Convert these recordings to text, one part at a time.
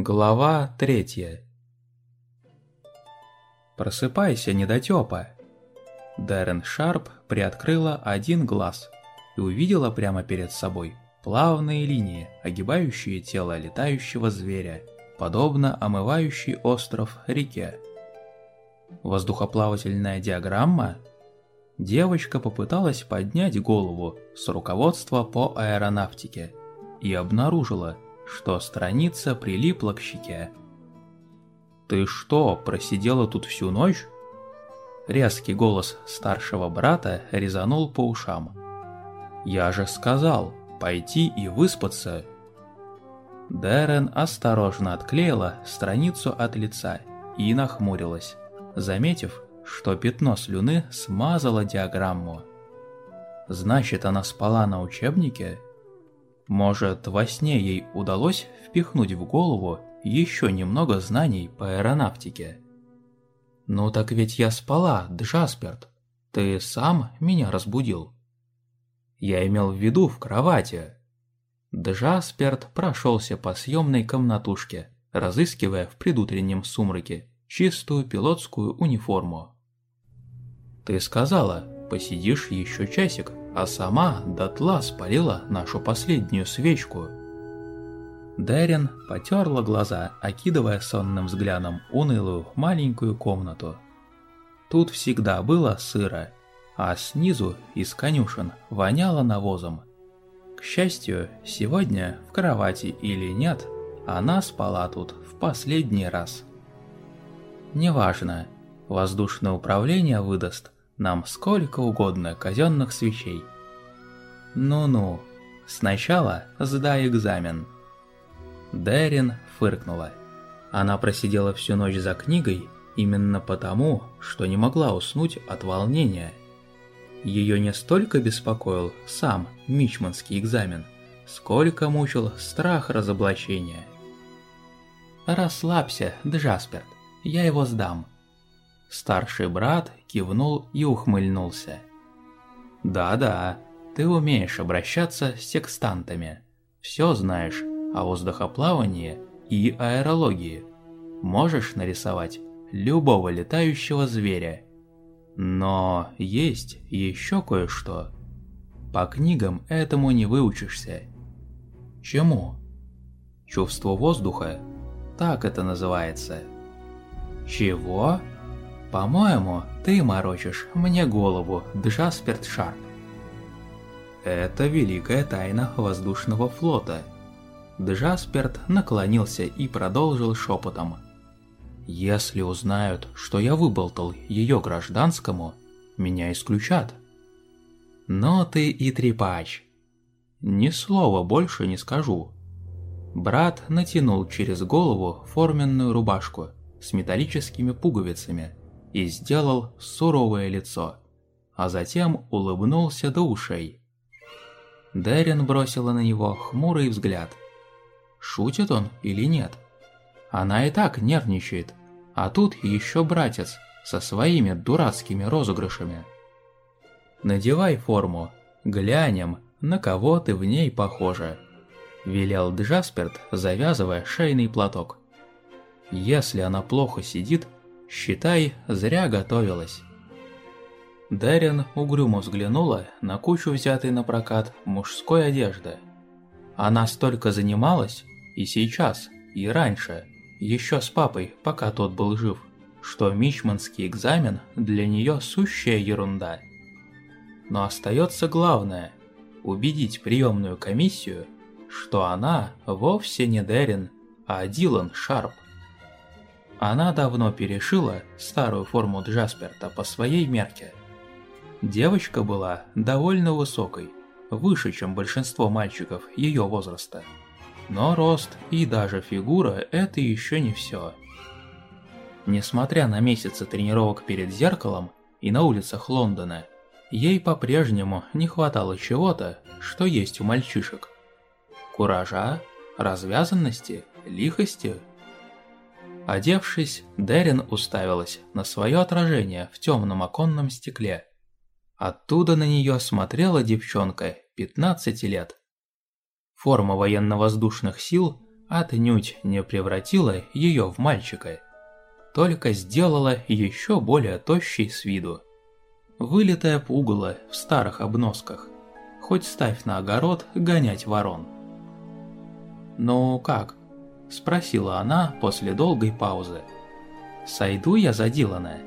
Глава третья. Просыпайся, недотёпа. Дэрен Шарп приоткрыла один глаз и увидела прямо перед собой плавные линии, огибающие тело летающего зверя, подобно омывающей остров реке. Воздухоплавательная диаграмма? Девочка попыталась поднять голову с руководства по аэронавтике и обнаружила – что страница прилипла к щеке. «Ты что, просидела тут всю ночь?» Резкий голос старшего брата резанул по ушам. «Я же сказал, пойти и выспаться!» Дэрен осторожно отклеила страницу от лица и нахмурилась, заметив, что пятно слюны смазало диаграмму. «Значит, она спала на учебнике?» Может, во сне ей удалось впихнуть в голову еще немного знаний по аэронавтике? «Ну так ведь я спала, Джасперт. Ты сам меня разбудил». Я имел в виду в кровати. Джасперт прошелся по съемной комнатушке, разыскивая в предутреннем сумраке чистую пилотскую униформу. «Ты сказала, посидишь еще часик, а сама дотла спалила нашу последнюю свечку. Дэрин потерла глаза, окидывая сонным взглядом унылую маленькую комнату. Тут всегда было сыро, а снизу из конюшен воняло навозом. К счастью, сегодня в кровати или нет, она спала тут в последний раз. Неважно, воздушное управление выдаст – нам сколько угодно казенных свечей. Ну-ну, сначала сдай экзамен. Дэрин фыркнула. Она просидела всю ночь за книгой именно потому, что не могла уснуть от волнения. Ее не столько беспокоил сам мичманский экзамен, сколько мучил страх разоблачения. «Расслабься, Джасперт, я его сдам», Старший брат кивнул и ухмыльнулся. «Да-да, ты умеешь обращаться с секстантами. Все знаешь о воздухоплавании и аэрологии. Можешь нарисовать любого летающего зверя. Но есть еще кое-что. По книгам этому не выучишься. Чему? Чувство воздуха? Так это называется. Чего? «По-моему, ты морочишь мне голову, Джасперт Шарп». Это великая тайна воздушного флота. Джасперт наклонился и продолжил шепотом. «Если узнают, что я выболтал ее гражданскому, меня исключат». «Но ты и трепач». «Ни слова больше не скажу». Брат натянул через голову форменную рубашку с металлическими пуговицами и сделал суровое лицо, а затем улыбнулся до ушей. Дэрин бросила на него хмурый взгляд. Шутит он или нет? Она и так нервничает, а тут еще братец со своими дурацкими розыгрышами. «Надевай форму, глянем, на кого ты в ней похожа», – велел Джасперт, завязывая шейный платок. «Если она плохо сидит, Считай, зря готовилась. Дарин угрюмо взглянула на кучу взятой на прокат мужской одежды. Она столько занималась, и сейчас, и раньше, еще с папой, пока тот был жив, что мичманский экзамен для нее сущая ерунда. Но остается главное – убедить приемную комиссию, что она вовсе не Дерин, а Дилан Шарп. Она давно перешила старую форму Джасперта по своей мерке. Девочка была довольно высокой, выше, чем большинство мальчиков ее возраста. Но рост и даже фигура – это еще не все. Несмотря на месяцы тренировок перед зеркалом и на улицах Лондона, ей по-прежнему не хватало чего-то, что есть у мальчишек. Куража, развязанности, лихости – Одевшись, Дерин уставилась на свое отражение в темном оконном стекле. Оттуда на нее смотрела девчонка 15 лет. Форма военно-воздушных сил отнюдь не превратила ее в мальчика, только сделала еще более тощей с виду. Вылитая пугало в старых обносках, хоть ставь на огород гонять ворон. «Ну как?» – спросила она после долгой паузы. «Сойду я за Дилана?»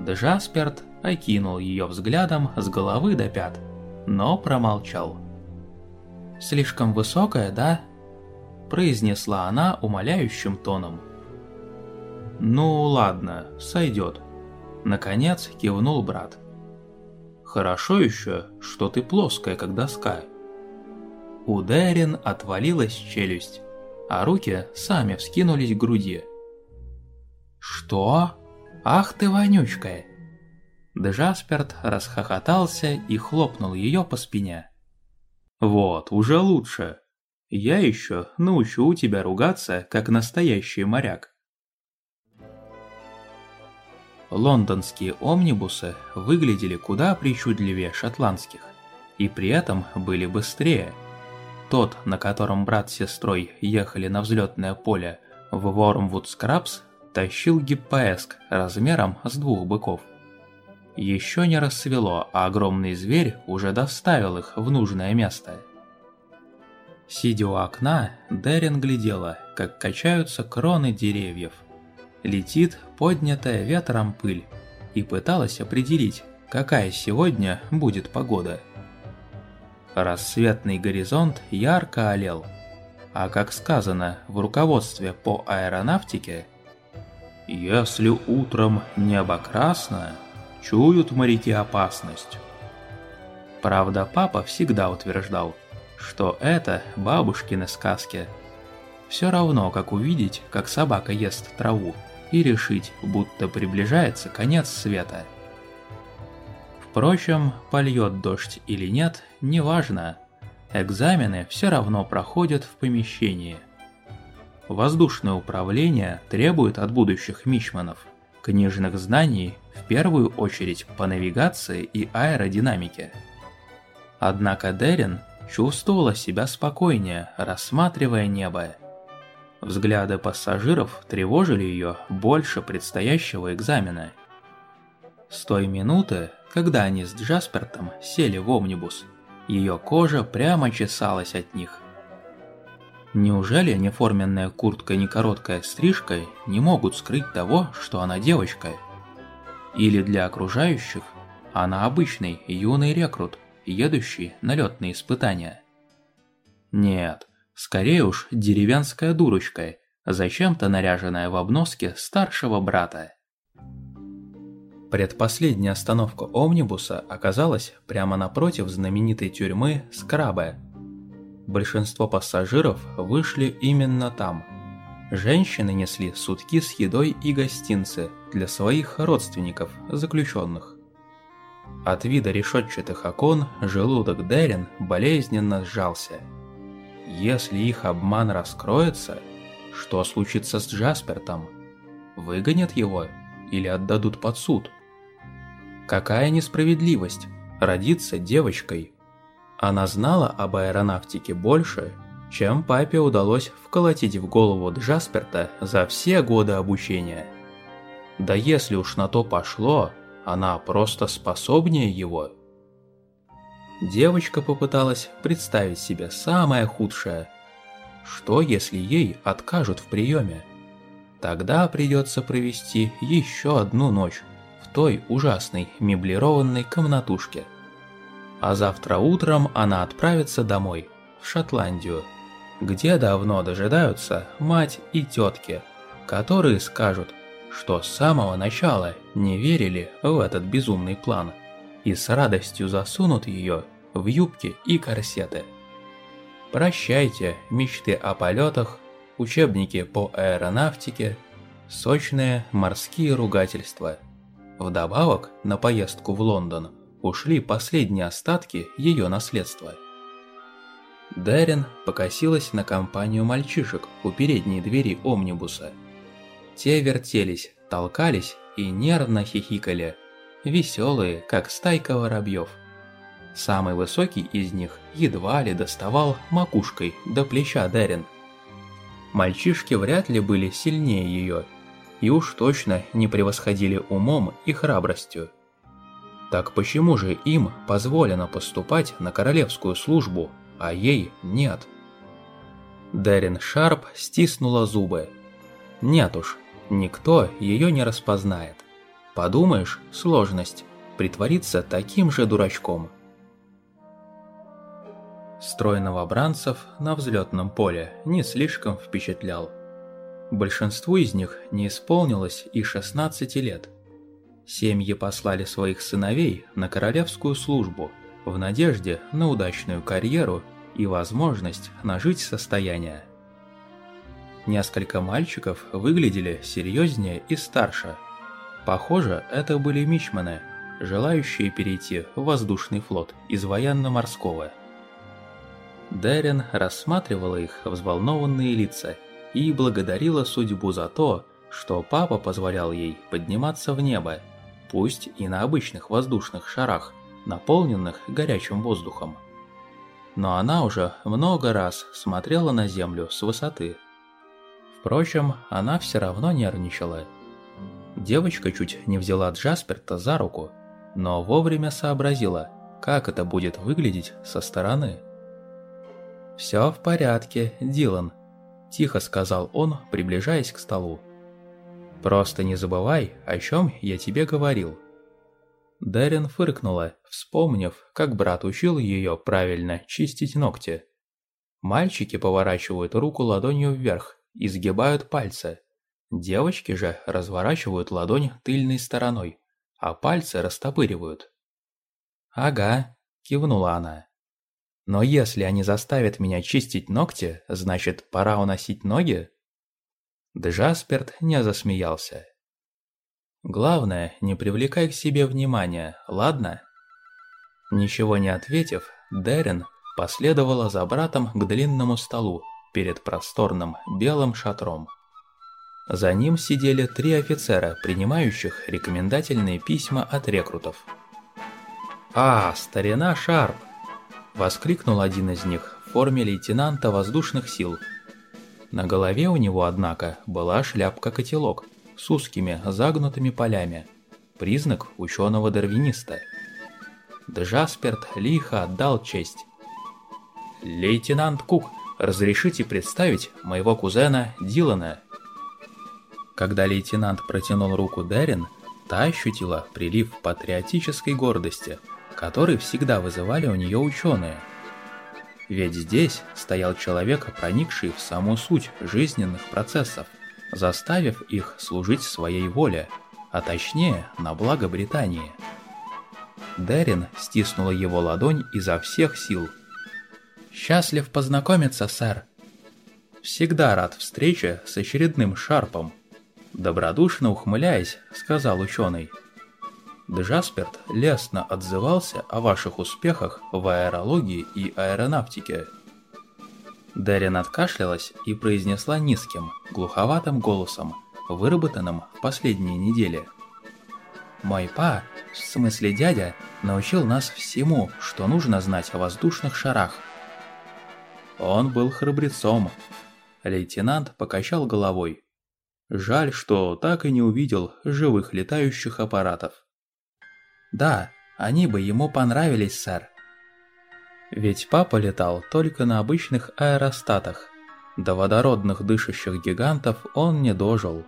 Джасперт окинул ее взглядом с головы до пят, но промолчал. «Слишком высокая, да?» – произнесла она умоляющим тоном. «Ну ладно, сойдет», – наконец кивнул брат. «Хорошо еще, что ты плоская, как доска». У Дэрин отвалилась челюсть, а руки сами вскинулись к груди. «Что? Ах ты вонючка!» Джасперт расхохотался и хлопнул ее по спине. «Вот, уже лучше. Я еще научу тебя ругаться, как настоящий моряк». Лондонские омнибусы выглядели куда причудливее шотландских, и при этом были быстрее. Тот, на котором брат с сестрой ехали на взлетное поле в Вормвуд Скрабс, тащил гиппоэск размером с двух быков. Еще не рассвело, а огромный зверь уже доставил их в нужное место. Сидя у окна, Дерин глядела, как качаются кроны деревьев. Летит поднятая ветром пыль, и пыталась определить, какая сегодня будет погода. Рассветный горизонт ярко олел, а как сказано в руководстве по аэронавтике, «Если утром небо красное, чуют моряки опасность. Правда, папа всегда утверждал, что это бабушкины сказки. Все равно, как увидеть, как собака ест траву, и решить, будто приближается конец света. Впрочем, польет дождь или нет, неважно. Экзамены все равно проходят в помещении. Воздушное управление требует от будущих мичманов книжных знаний в первую очередь по навигации и аэродинамике. Однако Дерин чувствовала себя спокойнее, рассматривая небо. Взгляды пассажиров тревожили ее больше предстоящего экзамена. С той минуты, когда они с Джаспертом сели в омнибус, ее кожа прямо чесалась от них. Неужели неформенная куртка и некороткая стрижка не могут скрыть того, что она девочка? Или для окружающих она обычный юный рекрут, едущий на летные испытания. Нет, скорее уж деревенская дурочка, зачем-то наряженная в обноске старшего брата. Предпоследняя остановка омнибуса оказалась прямо напротив знаменитой тюрьмы Скрабе. Большинство пассажиров вышли именно там. Женщины несли сутки с едой и гостинцы – для своих родственников, заключенных. От вида решетчатых окон желудок Дерин болезненно сжался. Если их обман раскроется, что случится с Джаспертом? Выгонят его или отдадут под суд? Какая несправедливость родиться девочкой. Она знала об аэронавтике больше, чем папе удалось вколотить в голову Джасперта за все годы обучения. Да если уж на то пошло, она просто способнее его. Девочка попыталась представить себе самое худшее. Что если ей откажут в приеме? Тогда придется провести еще одну ночь той ужасной меблированной комнатушке. А завтра утром она отправится домой, в Шотландию, где давно дожидаются мать и тетки, которые скажут – что с самого начала не верили в этот безумный план и с радостью засунут ее в юбки и корсеты. Прощайте мечты о полетах, учебники по аэронавтике, сочные морские ругательства. Вдобавок на поездку в Лондон ушли последние остатки ее наследства. Дэрин покосилась на компанию мальчишек у передней двери омнибуса – те вертелись, толкались и нервно хихикали, веселые, как стайка воробьев. Самый высокий из них едва ли доставал макушкой до плеча Дерин. мальчишки вряд ли были сильнее ее, и уж точно не превосходили умом и храбростью. Так почему же им позволено поступать на королевскую службу, а ей нет? Дерин Шарп стиснула зубы. Нет уж, никто ее не распознает. Подумаешь, сложность, притвориться таким же дурачком. Строй новобранцев на взлетном поле не слишком впечатлял. Большинству из них не исполнилось и 16 лет. Семьи послали своих сыновей на королевскую службу в надежде на удачную карьеру и возможность нажить состояние. Несколько мальчиков выглядели серьезнее и старше. Похоже, это были мичманы, желающие перейти в воздушный флот из военно-морского. Дерин рассматривала их взволнованные лица и благодарила судьбу за то, что папа позволял ей подниматься в небо, пусть и на обычных воздушных шарах, наполненных горячим воздухом. Но она уже много раз смотрела на землю с высоты. Впрочем, она все равно нервничала. Девочка чуть не взяла Джасперта за руку, но вовремя сообразила, как это будет выглядеть со стороны. «Все в порядке, Дилан», – тихо сказал он, приближаясь к столу. «Просто не забывай, о чем я тебе говорил». Дэрин фыркнула, вспомнив, как брат учил ее правильно чистить ногти. Мальчики поворачивают руку ладонью вверх и сгибают пальцы. Девочки же разворачивают ладонь тыльной стороной, а пальцы растопыривают. «Ага», – кивнула она. Но если они заставят меня чистить ногти, значит, пора уносить ноги? Джасперт не засмеялся. Главное, не привлекай к себе внимания, ладно? Ничего не ответив, Дерин последовала за братом к длинному столу перед просторным белым шатром. За ним сидели три офицера, принимающих рекомендательные письма от рекрутов. «А, старина Шарп!» Воскликнул один из них в форме лейтенанта воздушных сил. На голове у него, однако, была шляпка-котелок с узкими загнутыми полями. Признак ученого-дарвиниста. Джасперт лихо отдал честь. «Лейтенант Кук, разрешите представить моего кузена Дилана?» Когда лейтенант протянул руку Дерин, та ощутила прилив патриотической гордости – который всегда вызывали у нее ученые. Ведь здесь стоял человек, проникший в саму суть жизненных процессов, заставив их служить своей воле, а точнее на благо Британии. Дерин стиснула его ладонь изо всех сил. «Счастлив познакомиться, сэр!» «Всегда рад встрече с очередным шарпом!» Добродушно ухмыляясь, сказал ученый. Джасперт лестно отзывался о ваших успехах в аэрологии и аэронавтике. Дерин откашлялась и произнесла низким, глуховатым голосом, выработанным в последние недели. «Мой па, в смысле дядя, научил нас всему, что нужно знать о воздушных шарах». Он был храбрецом. Лейтенант покачал головой. Жаль, что так и не увидел живых летающих аппаратов. Да, они бы ему понравились, сэр. Ведь папа летал только на обычных аэростатах. До водородных дышащих гигантов он не дожил.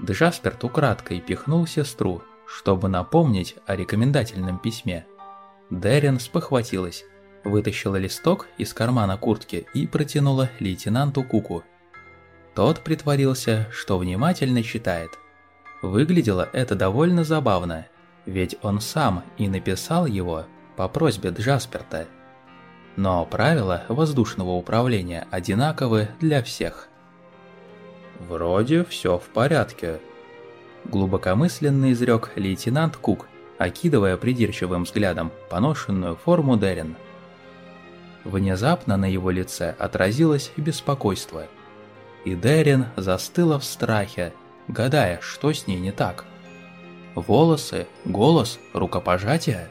Джасперт украдкой пихнул сестру, чтобы напомнить о рекомендательном письме. Дерин спохватилась, вытащила листок из кармана куртки и протянула лейтенанту Куку. Тот притворился, что внимательно читает. Выглядело это довольно забавно – ведь он сам и написал его по просьбе Джасперта. Но правила воздушного управления одинаковы для всех. «Вроде все в порядке», – глубокомысленно изрек лейтенант Кук, окидывая придирчивым взглядом поношенную форму Дерин. Внезапно на его лице отразилось беспокойство. И Дерин застыла в страхе, гадая, что с ней не так – волосы, голос, рукопожатие.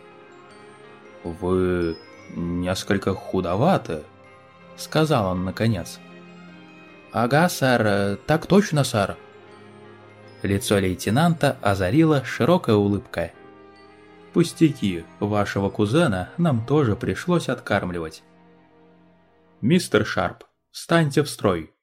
«Вы несколько худоваты», — сказал он наконец. «Ага, сэр, так точно, сэр». Лицо лейтенанта озарила широкая улыбка. «Пустяки, вашего кузена нам тоже пришлось откармливать». «Мистер Шарп, встаньте в строй!»